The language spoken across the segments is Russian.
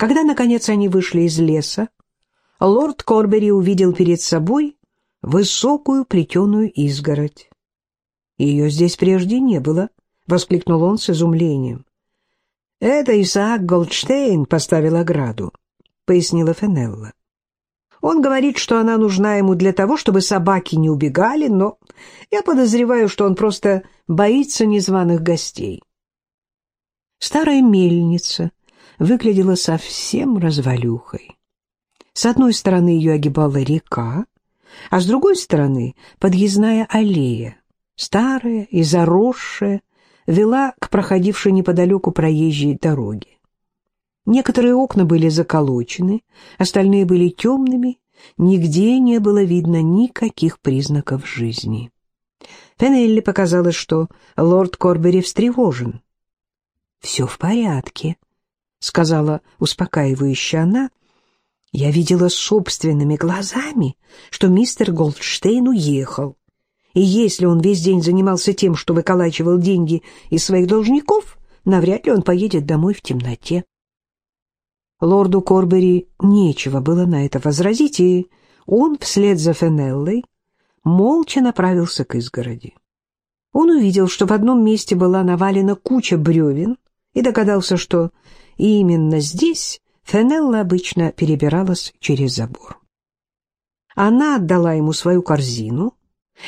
Когда, наконец, они вышли из леса, лорд Корбери увидел перед собой высокую плетеную изгородь. «Ее здесь прежде не было», — воскликнул он с изумлением. «Это Исаак Голдштейн поставил ограду», — пояснила Фенелла. «Он говорит, что она нужна ему для того, чтобы собаки не убегали, но я подозреваю, что он просто боится незваных гостей». Старая мельница выглядела совсем развалюхой. С одной стороны ее огибала река, а с другой стороны подъездная аллея, старая и заросшая, вела к проходившей неподалеку проезжей дороге. Некоторые окна были заколочены, остальные были темными, нигде не было видно никаких признаков жизни. Пенелли показалось, что лорд Корбери встревожен. «Все в порядке», — сказала успокаивающе она. «Я видела собственными глазами, что мистер Голдштейн уехал. И если он весь день занимался тем, что выколачивал деньги из своих должников, навряд ли он поедет домой в темноте». Лорду Корбери нечего было на это возразить, и он вслед за Фенеллой молча направился к изгороди. Он увидел, что в одном месте была навалена куча бревен, и догадался, что именно здесь Фенелла обычно перебиралась через забор. Она отдала ему свою корзину,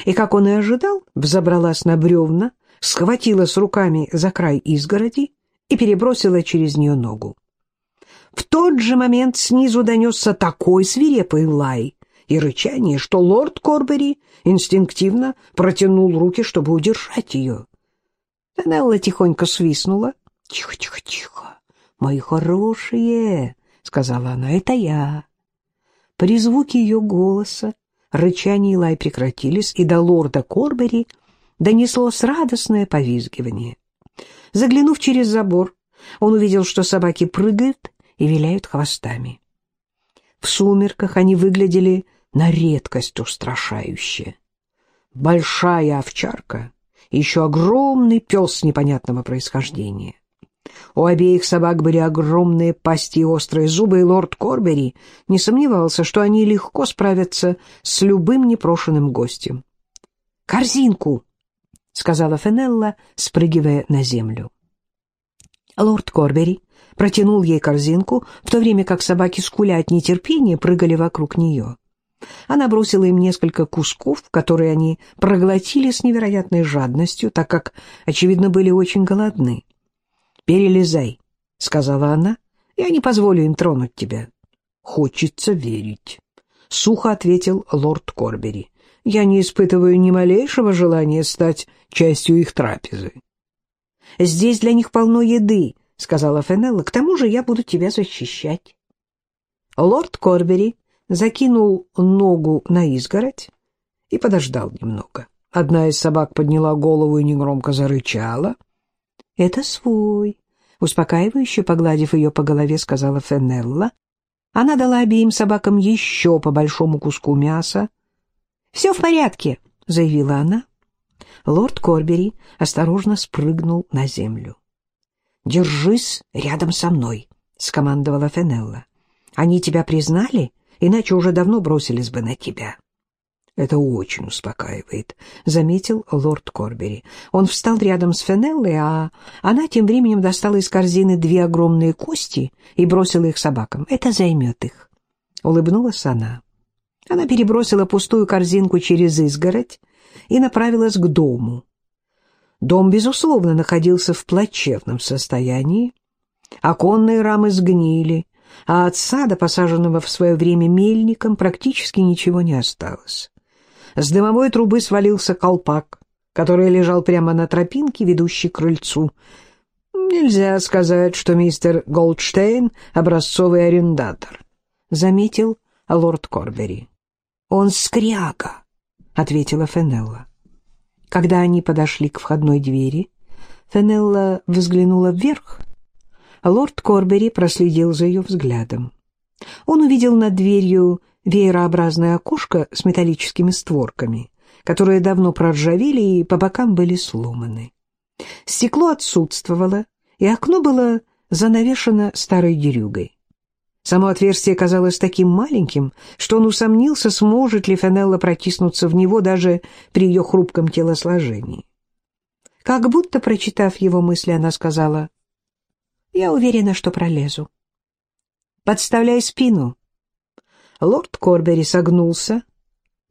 и, как он и ожидал, взобралась на бревна, схватилась руками за край изгороди и перебросила через нее ногу. В тот же момент снизу донесся такой свирепый лай и рычание, что лорд Корбери инстинктивно протянул руки, чтобы удержать ее. Фенелла тихонько свистнула, «Тихо, тихо, тихо, мои хорошие!» — сказала она. «Это я». При звуке ее голоса рычание и лай прекратились, и до лорда Корбери донеслось радостное повизгивание. Заглянув через забор, он увидел, что собаки прыгают и виляют хвостами. В сумерках они выглядели на редкость устрашающе. Большая овчарка и еще огромный пес непонятного происхождения. У обеих собак были огромные пасти и острые зубы, и лорд Корбери не сомневался, что они легко справятся с любым непрошенным гостем. «Корзинку!» — сказала Фенелла, спрыгивая на землю. Лорд Корбери протянул ей корзинку, в то время как собаки, скуля от нетерпения, прыгали вокруг нее. Она бросила им несколько кусков, которые они проглотили с невероятной жадностью, так как, очевидно, были очень голодны. «Перелезай», — сказала она, — «я не позволю им тронуть тебя». «Хочется верить», — сухо ответил лорд Корбери. «Я не испытываю ни малейшего желания стать частью их трапезы». «Здесь для них полно еды», — сказала Фенелла. «К тому же я буду тебя защищать». Лорд Корбери закинул ногу на изгородь и подождал немного. Одна из собак подняла голову и негромко зарычала — «Это свой», — успокаивающе погладив ее по голове, сказала Фенелла. Она дала обеим собакам еще по большому куску мяса. «Все в порядке», — заявила она. Лорд Корбери осторожно спрыгнул на землю. «Держись рядом со мной», — скомандовала Фенелла. «Они тебя признали, иначе уже давно бросились бы на тебя». «Это очень успокаивает», — заметил лорд Корбери. Он встал рядом с Фенеллой, а она тем временем достала из корзины две огромные кости и бросила их собакам. «Это займет их», — улыбнулась она. Она перебросила пустую корзинку через изгородь и направилась к дому. Дом, безусловно, находился в плачевном состоянии. Оконные рамы сгнили, а от сада, посаженного в свое время мельником, практически ничего не осталось. С дымовой трубы свалился колпак, который лежал прямо на тропинке, ведущей к крыльцу. «Нельзя сказать, что мистер Голдштейн — образцовый арендатор», — заметил лорд Корбери. «Он скряга», — ответила Фенелла. Когда они подошли к входной двери, Фенелла взглянула вверх. Лорд Корбери проследил за ее взглядом. Он увидел над дверью веерообразное окошко с металлическими створками, которые давно проржавели и по бокам были сломаны. Стекло отсутствовало, и окно было занавешено старой дерюгой. Само отверстие казалось таким маленьким, что он усомнился, сможет ли Фенелла протиснуться в него даже при ее хрупком телосложении. Как будто, прочитав его мысли, она сказала, «Я уверена, что пролезу». «Подставляй спину». Лорд Корбери согнулся,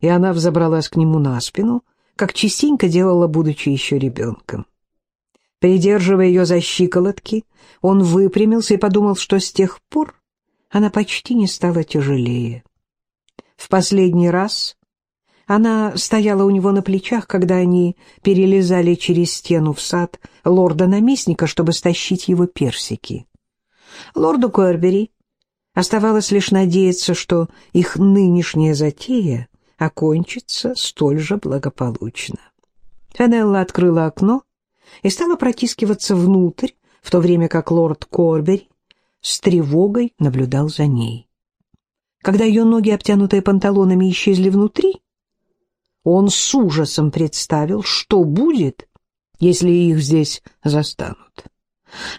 и она взобралась к нему на спину, как частенько делала, будучи еще ребенком. Придерживая ее за щиколотки, он выпрямился и подумал, что с тех пор она почти не стала тяжелее. В последний раз она стояла у него на плечах, когда они перелезали через стену в сад лорда-наместника, чтобы стащить его персики. Лорду Корбери оставалось лишь надеяться, что их нынешняя затея окончится столь же благополучно. Фенелла открыла окно и стала протискиваться внутрь, в то время как лорд Корбери с тревогой наблюдал за ней. Когда ее ноги, обтянутые панталонами, исчезли внутри, он с ужасом представил, что будет, если их здесь застанут.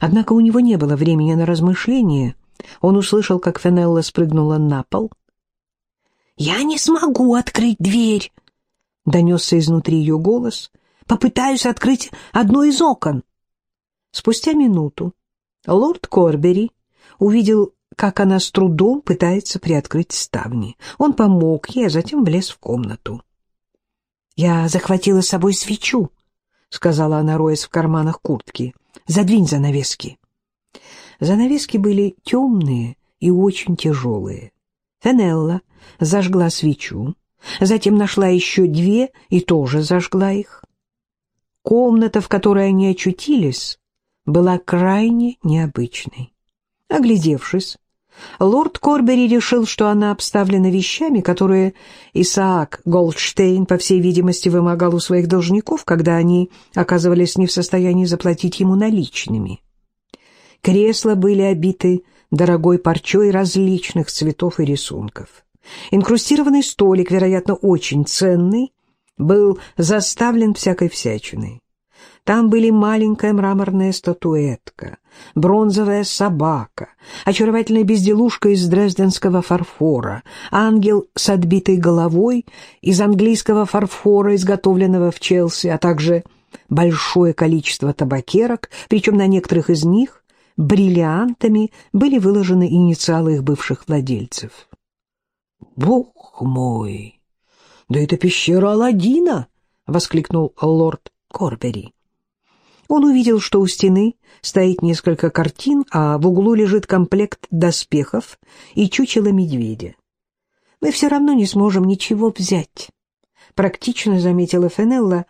Однако у него не было времени на размышления. Он услышал, как Фенелла спрыгнула на пол. «Я не смогу открыть дверь!» — донесся изнутри ее голос. «Попытаюсь открыть одно из окон». Спустя минуту лорд Корбери увидел, как она с трудом пытается приоткрыть ставни. Он помог ей, а затем влез в комнату. «Я захватила с собой свечу», — сказала она, роясь в карманах куртки. «Задвинь занавески». Занавески были темные и очень тяжелые. Фенелла зажгла свечу, затем нашла еще две и тоже зажгла их. Комната, в которой они очутились, была крайне необычной. Оглядевшись, лорд Корбери решил, что она обставлена вещами, которые Исаак Голдштейн, по всей видимости, вымогал у своих должников, когда они оказывались не в состоянии заплатить ему наличными. Кресла были обиты дорогой парчой различных цветов и рисунков. Инкрустированный столик, вероятно, очень ценный, был заставлен всякой всячиной. Там были маленькая мраморная статуэтка, бронзовая собака, очаровательная безделушка из дрезденского фарфора, ангел с отбитой головой из английского фарфора, изготовленного в Челси, а также большое количество табакерок, причем на некоторых из них бриллиантами были выложены инициалы их бывших владельцев. «Бог мой! Да это пещера Аладдина!» — воскликнул лорд Корбери. Он увидел, что у стены стоит несколько картин, а в углу лежит комплект доспехов и чучело медведя. «Мы все равно не сможем ничего взять», — практично заметила Фенелла.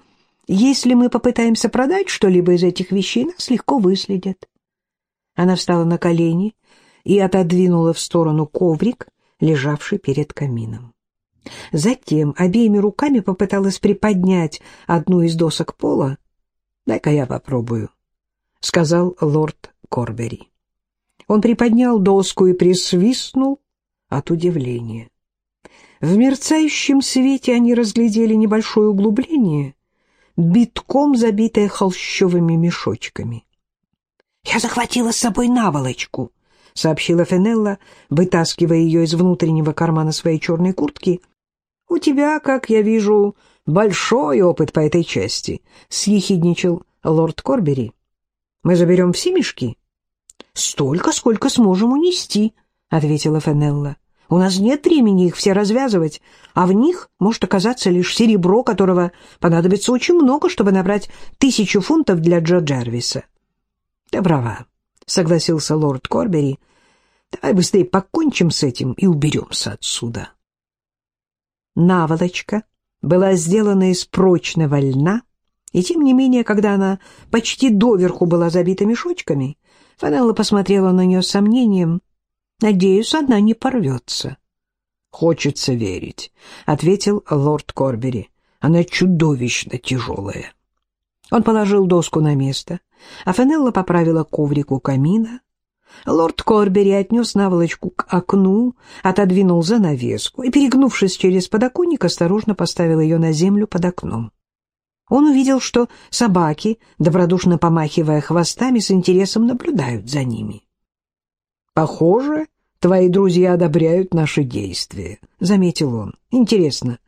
«Если мы попытаемся продать что-либо из этих вещей, нас легко выследят». Она встала на колени и отодвинула в сторону коврик, лежавший перед камином. Затем обеими руками попыталась приподнять одну из досок пола, «Дай-ка я попробую», — сказал лорд Корбери. Он приподнял доску и присвистнул от удивления. В мерцающем свете они разглядели небольшое углубление, битком забитое холщовыми мешочками. «Я захватила с собой наволочку», — сообщила Фенелла, вытаскивая ее из внутреннего кармана своей черной куртки. «У тебя, как я вижу, большой опыт по этой части», — съехидничал лорд Корбери. «Мы заберем все мешки?» «Столько, сколько сможем унести», — ответила Фенелла. «У нас нет времени их все развязывать, а в них может оказаться лишь серебро, которого понадобится очень много, чтобы набрать тысячу фунтов для Джо Джервиса». «Ты права», — согласился лорд Корбери. «Давай быстрее покончим с этим и уберемся отсюда». Наволочка была сделана из прочного льна, и тем не менее, когда она почти доверху была забита мешочками, Фанелла посмотрела на нее с сомнением. «Надеюсь, она не порвется». «Хочется верить», — ответил лорд Корбери. «Она чудовищно тяжелая». Он положил доску на место, а Фанелла поправила коврик у камина, Лорд Корбери отнес наволочку к окну, отодвинул занавеску и, перегнувшись через подоконник, осторожно поставил ее на землю под окном. Он увидел, что собаки, добродушно помахивая хвостами, с интересом наблюдают за ними. «Похоже, твои друзья одобряют наши действия», — заметил он. «Интересно,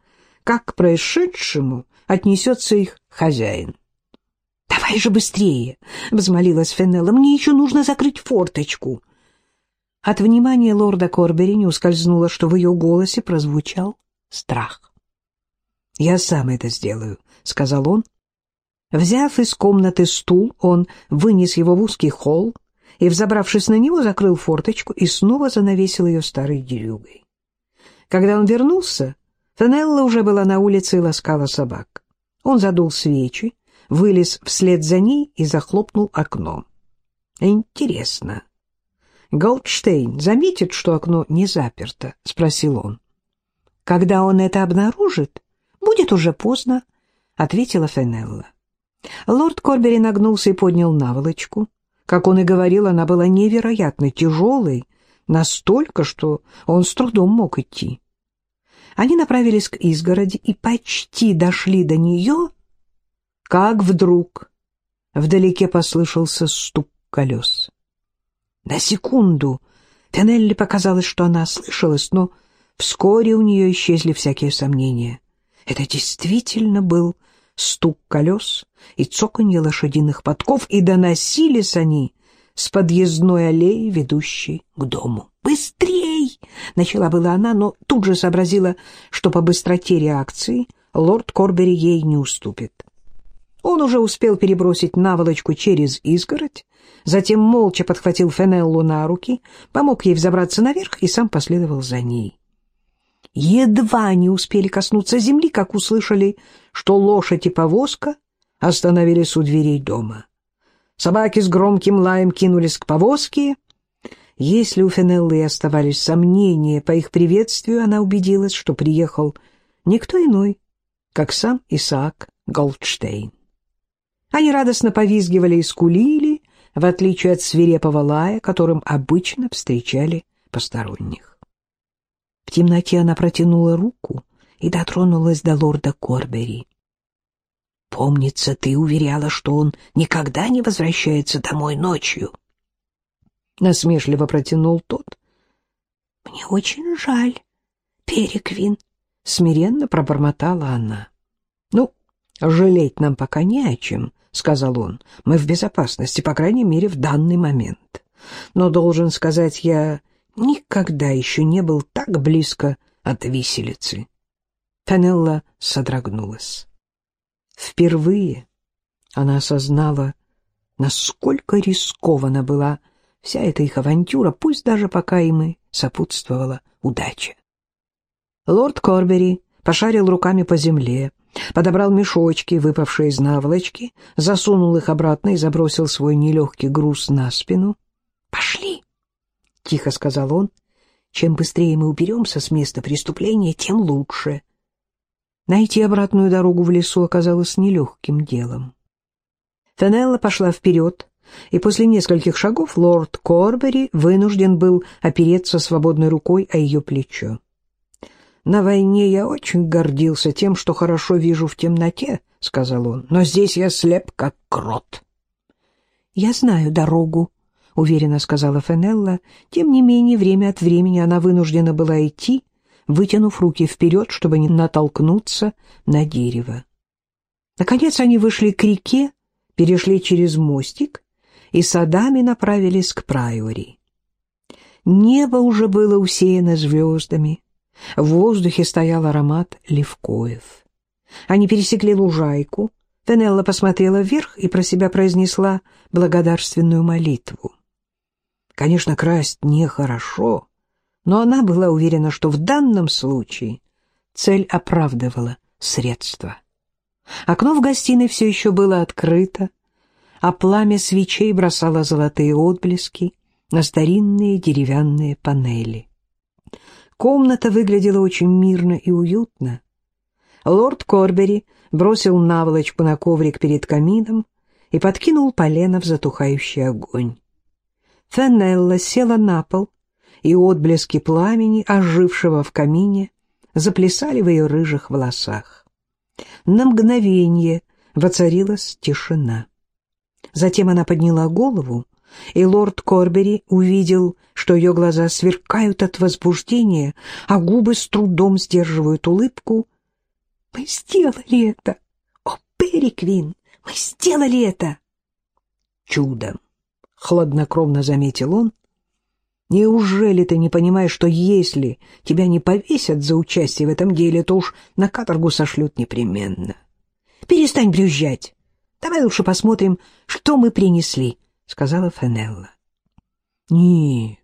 как к происшедшему отнесется их хозяин?» «Давай же быстрее!» — взмолилась Фенелла. «Мне еще нужно закрыть форточку». От внимания лорда Корбери не ускользнуло, что в ее голосе прозвучал страх. «Я сам это сделаю», — сказал он. Взяв из комнаты стул, он вынес его в узкий холл и, взобравшись на него, закрыл форточку и снова занавесил ее старой дерюгой. Когда он вернулся, Фенелла уже была на улице и ласкала собак. Он задул свечи, вылез вслед за ней и захлопнул окно. «Интересно, Голдштейн заметит, что окно не заперто?» — спросил он. «Когда он это обнаружит, будет уже поздно», — ответила Фенелла. Лорд Корбери нагнулся и поднял наволочку. Как он и говорил, она была невероятно тяжелой, настолько, что он с трудом мог идти. Они направились к изгороди и почти дошли до нее, как вдруг вдалеке послышался стук колес. На секунду Тенелли показалось, что она ослышалась, но вскоре у нее исчезли всякие сомнения. Это действительно был стук колес и цоканье лошадиных подков, и доносились они с подъездной аллеи, ведущей к дому. «Быстрей!» — начала была она, но тут же сообразила, что по быстроте реакции лорд Корбери ей не уступит. Он уже успел перебросить наволочку через изгородь, затем молча подхватил Фенеллу на руки, помог ей взобраться наверх и сам последовал за ней. Едва не успели коснуться земли, как услышали, что лошадь и повозка остановились у дверей дома. Собаки с громким лаем кинулись к повозке. Если у Фенеллы оставались сомнения по их приветствию, она убедилась, что приехал никто иной, как сам Исаак Голдштейн. Они радостно повизгивали и скулили, в отличие от свирепого лая, которым обычно встречали посторонних. В темноте она протянула руку и дотронулась до лорда Корбери. «Помнится, ты уверяла, что он никогда не возвращается домой ночью». Насмешливо протянул тот. «Мне очень жаль, Переквин», — смиренно пробормотала она. «Ну, жалеть нам пока не о чем», — сказал он. «Мы в безопасности, по крайней мере, в данный момент. Но, должен сказать, я никогда еще не был так близко от виселицы». Фанелла содрогнулась. Впервые она осознала, насколько рискована была вся эта их авантюра, пусть даже пока им и сопутствовала удача. Лорд Корбери пошарил руками по земле, подобрал мешочки, выпавшие из наволочки, засунул их обратно и забросил свой нелегкий груз на спину. «Пошли!» — тихо сказал он. «Чем быстрее мы уберемся с места преступления, тем лучше». Найти обратную дорогу в лесу оказалось нелегким делом. Фенелла пошла вперед, и после нескольких шагов лорд Корбери вынужден был опереться свободной рукой о ее плечо. «На войне я очень гордился тем, что хорошо вижу в темноте», — сказал он, — «но здесь я слеп, как крот». «Я знаю дорогу», — уверенно сказала Фенелла. Тем не менее, время от времени она вынуждена была идти, вытянув руки вперед, чтобы не натолкнуться на дерево. Наконец они вышли к реке, перешли через мостик и садами направились к Прайори. Небо уже было усеяно звездами, в воздухе стоял аромат левкоев. Они пересекли лужайку. Фенелла посмотрела вверх и про себя произнесла благодарственную молитву. Конечно, красть нехорошо, но она была уверена, что в данном случае цель оправдывала средства. Окно в гостиной все еще было открыто, а пламя свечей бросало золотые отблески на старинные деревянные панели. Комната выглядела очень мирно и уютно. Лорд Корбери бросил наволочку на коврик перед камином и подкинул полено в затухающий огонь. Фенелла села на пол, и отблески пламени, ожившего в камине, заплясали в ее рыжих волосах. На мгновение воцарилась тишина. Затем она подняла голову, и лорд Корбери увидел, что ее глаза сверкают от возбуждения, а губы с трудом сдерживают улыбку. «Мы сделали это! О, Переквин, мы сделали это!» «Чудом!» — хладнокровно заметил он. «Неужели ты не понимаешь, что если тебя не повесят за участие в этом деле, то уж на каторгу сошлют непременно? Перестань брюзжать! Давай лучше посмотрим, что мы принесли!» — сказала Фенелла. — Не,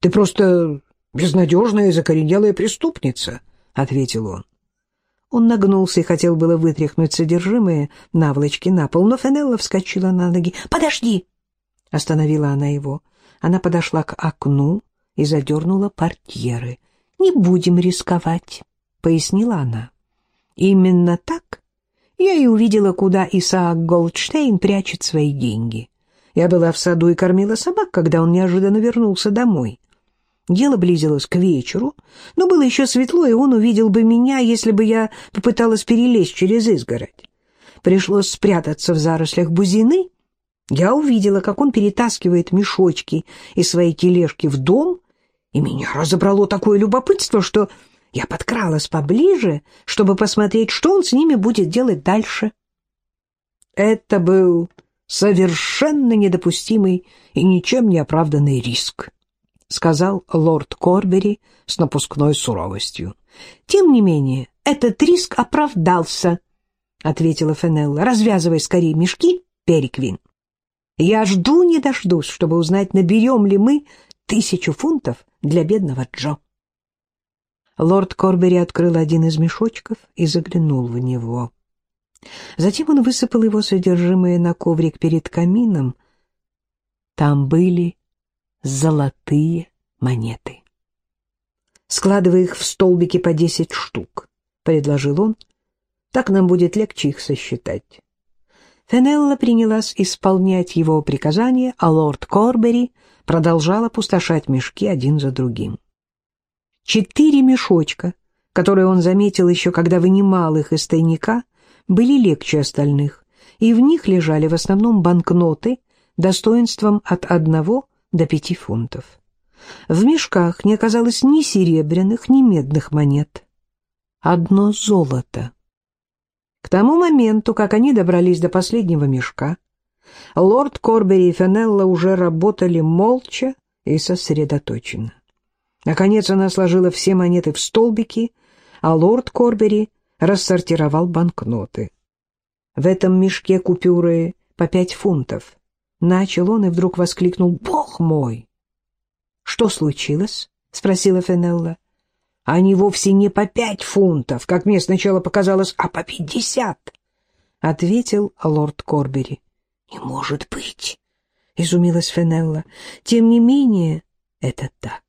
ты просто безнадежная и закоренелая преступница, — ответил он. Он нагнулся и хотел было вытряхнуть содержимое наволочки на пол, но Фенелла вскочила на ноги. — Подожди! — остановила она его. Она подошла к окну и задернула портьеры. — Не будем рисковать, — пояснила она. Именно так я и увидела, куда Исаак Голдштейн прячет свои деньги. Я была в саду и кормила собак, когда он неожиданно вернулся домой. Дело близилось к вечеру, но было еще светло, и он увидел бы меня, если бы я попыталась перелезть через изгородь. Пришлось спрятаться в зарослях бузины. Я увидела, как он перетаскивает мешочки из своей тележки в дом, и меня разобрало такое любопытство, что я подкралась поближе, чтобы посмотреть, что он с ними будет делать дальше. Это был совершенно недопустимый и ничем не оправданный риск, сказал лорд Корбери с напускной суровостью. Тем не менее, этот риск оправдался, ответила Фенелла. Развязывай скорее мешки, Переквин. Я жду не дождусь, чтобы узнать, наберем ли мы тысячу фунтов для бедного Джо. Лорд Корбери открыл один из мешочков и заглянул в него. Затем он высыпал его содержимое на коврик перед камином. Там были золотые монеты. «Складывай их в столбики по десять штук», — предложил он. «Так нам будет легче их сосчитать». Фенелла принялась исполнять его приказания, а лорд Корбери продолжал опустошать мешки один за другим. Четыре мешочка, которые он заметил еще, когда вынимал их из тайника, были легче остальных, и в них лежали в основном банкноты достоинством от одного до пяти фунтов. В мешках не оказалось ни серебряных, ни медных монет. Одно золото. К тому моменту, как они добрались до последнего мешка, лорд Корбери и Фенелла уже работали молча и сосредоточенно. Наконец она сложила все монеты в столбики, а лорд Корбери рассортировал банкноты. В этом мешке купюры по пять фунтов. Начал он и вдруг воскликнул «Бог мой!» «Что случилось?» — спросила Фенелла. «Они вовсе не по пять фунтов, как мне сначала показалось, а по пятьдесят!» — ответил лорд Корбери. «Не может быть!» — изумилась Фенелла. «Тем не менее, это так.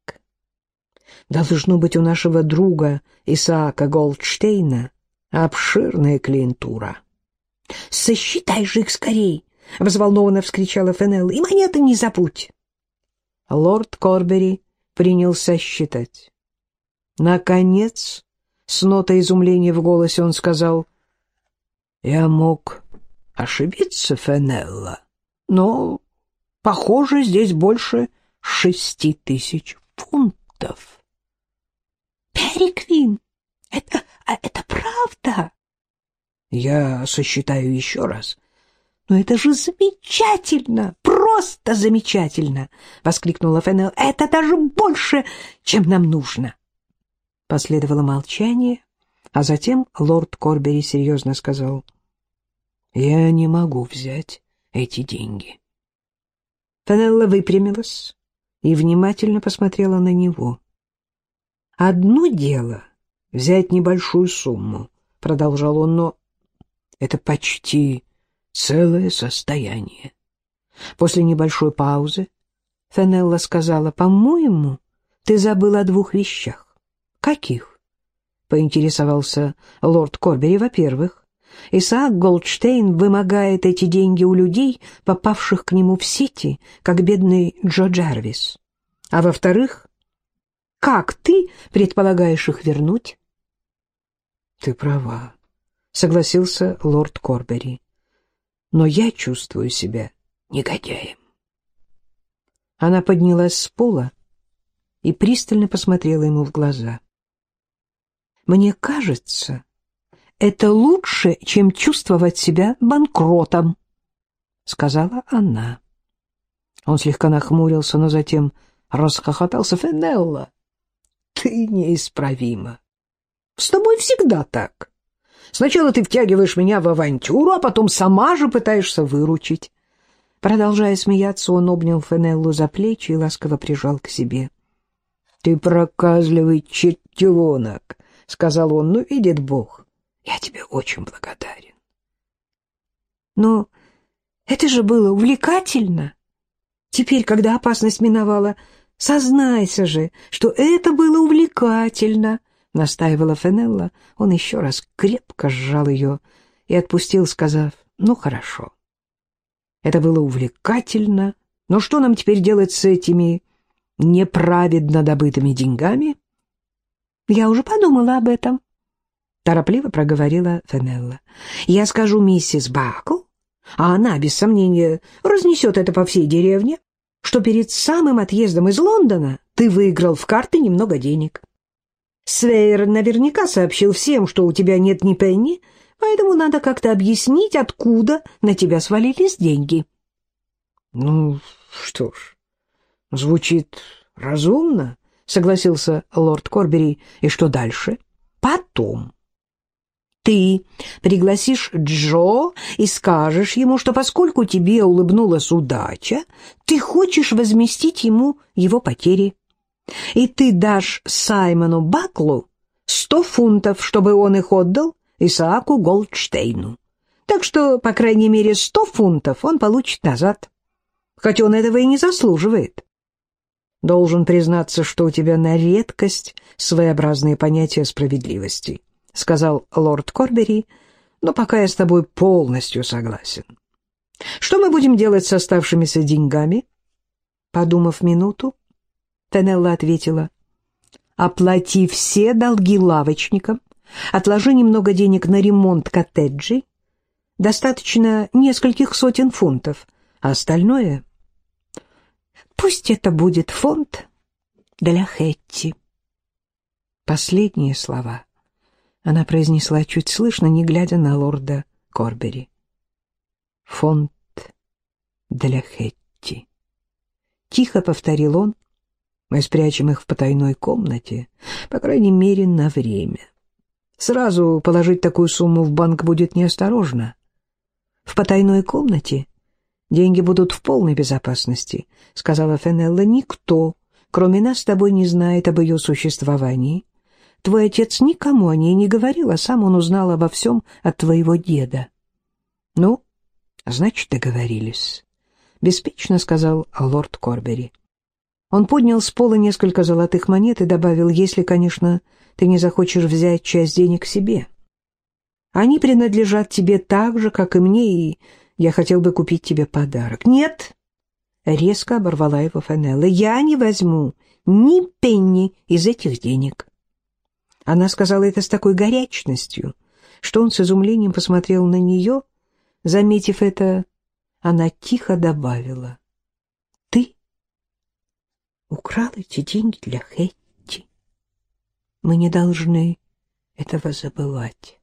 Должно быть у нашего друга Исаака Голдштейна обширная клиентура. — Сосчитай же их скорей! — взволнованно вскричала Фенелла. — И монеты не забудь! Лорд Корбери принялся считать. Наконец, с нотой изумления в голосе он сказал, «Я мог ошибиться, Фенелла, но, похоже, здесь больше шести тысяч фунтов». «Переквин, это а это правда? Я сосчитаю еще раз. Но это же замечательно, просто замечательно, воскликнула Фенел. Это даже больше, чем нам нужно. Последовало молчание, а затем лорд Корбери серьезно сказал: "Я не могу взять эти деньги". Фенелла выпрямилась и внимательно посмотрела на него. Одно дело взять небольшую сумму, — продолжал он, — но это почти целое состояние. После небольшой паузы Фенелла сказала, — По-моему, ты забыл о двух вещах. — Каких? — поинтересовался лорд Корбери. — Во-первых, Исаак Голдштейн вымогает эти деньги у людей, попавших к нему в сети, как бедный Джо Джарвис. А во-вторых, как ты предполагаешь их вернуть? Ты права, согласился лорд Корбери. Но я чувствую себя негодяем. Она поднялась с пола и пристально посмотрела ему в глаза. «Мне кажется, это лучше, чем чувствовать себя банкротом», — сказала она. Он слегка нахмурился, но затем расхохотался. «Фенелла, ты неисправима. С тобой всегда так. Сначала ты втягиваешь меня в авантюру, а потом сама же пытаешься выручить». Продолжая смеяться, он обнял Фенеллу за плечи и ласково прижал к себе. «Ты проказливый чертенок», — сказал он, — «ну, видит Бог, я тебе очень благодарен». «Но это же было увлекательно. Теперь, когда опасность миновала, сознайся же, что это было увлекательно», — настаивала Фенелла. Он еще раз крепко сжал ее и отпустил, сказав, «Ну, хорошо». Это было увлекательно, но что нам теперь делать с этими неправедно добытыми деньгами? Я уже подумала об этом, торопливо проговорила Фенелла. Я скажу миссис Бакл, а она, без сомнения, разнесет это по всей деревне, что перед самым отъездом из Лондона ты выиграл в карты немного денег. Свейер наверняка сообщил всем, что у тебя нет ни пенни, поэтому надо как-то объяснить, откуда на тебя свалились деньги. — Ну, что ж, Звучит разумно, согласился лорд Корбери. И что дальше? Потом. Ты пригласишь Джо и скажешь ему, что поскольку тебе улыбнулась удача, ты хочешь возместить ему его потери. И ты дашь Саймону Баклу сто фунтов, чтобы он их отдал Исааку Голдштейну. Так что, по крайней мере, сто фунтов он получит назад. Хоть он этого и не заслуживает. Должен признаться, что у тебя на редкость своеобразные понятия справедливости, — сказал лорд Корбери, — но пока я с тобой полностью согласен. Что мы будем делать с оставшимися деньгами? Подумав минуту, Тенелла ответила, — оплати все долги лавочникам, отложи немного денег на ремонт коттеджей, достаточно нескольких сотен фунтов, а остальное — Пусть это будет фонд для Хетти. Последние слова она произнесла чуть слышно, не глядя на лорда Корбери. Фонд для Хетти. Тихо повторил он. Мы спрячем их в потайной комнате, по крайней мере, на время. Сразу положить такую сумму в банк будет неосторожно. В потайной комнате Деньги будут в полной безопасности, — сказала Фенелла. Никто, кроме нас, с тобой не знает об ее существовании. Твой отец никому о ней не говорил, а сам он узнал обо всем от твоего деда. — Ну, значит, договорились, — беспечно сказал лорд Корбери. Он поднял с пола несколько золотых монет и добавил, если, конечно, ты не захочешь взять часть денег себе. Они принадлежат тебе так же, как и мне, и я хотел бы купить тебе подарок. Нет, резко оборвала его Фанелла. Я не возьму ни пенни из этих денег. Она сказала это с такой горячностью, что он с изумлением посмотрел на нее. Заметив это, она тихо добавила. «Ты украл эти деньги для Хэтти. Мы не должны этого забывать».